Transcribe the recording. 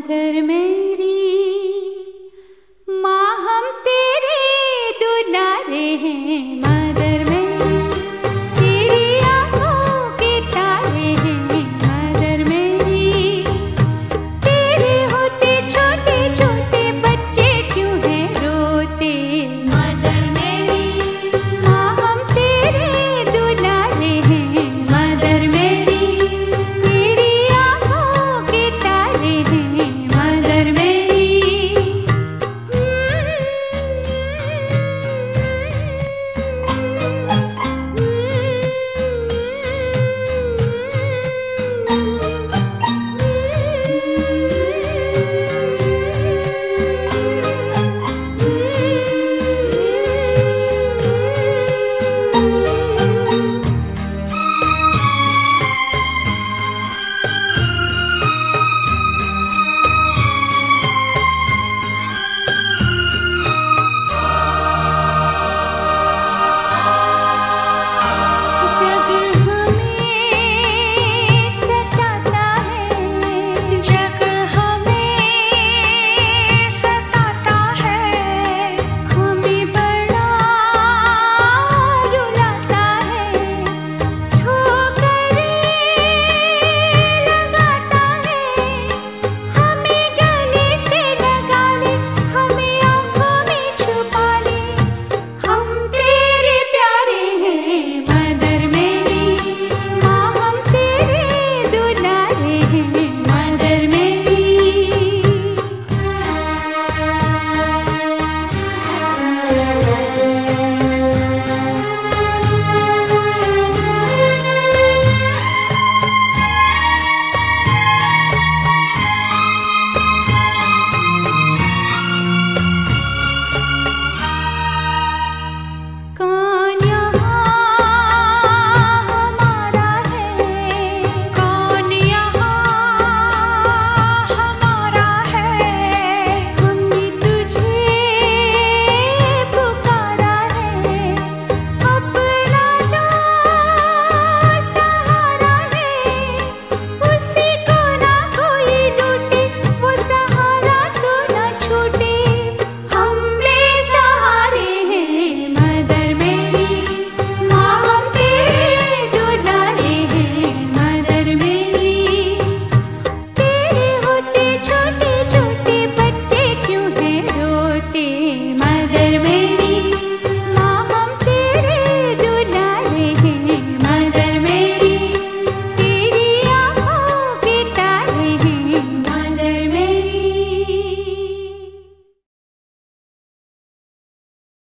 Mother मेरी माँ हम तेरे दुलारे हैं माँ।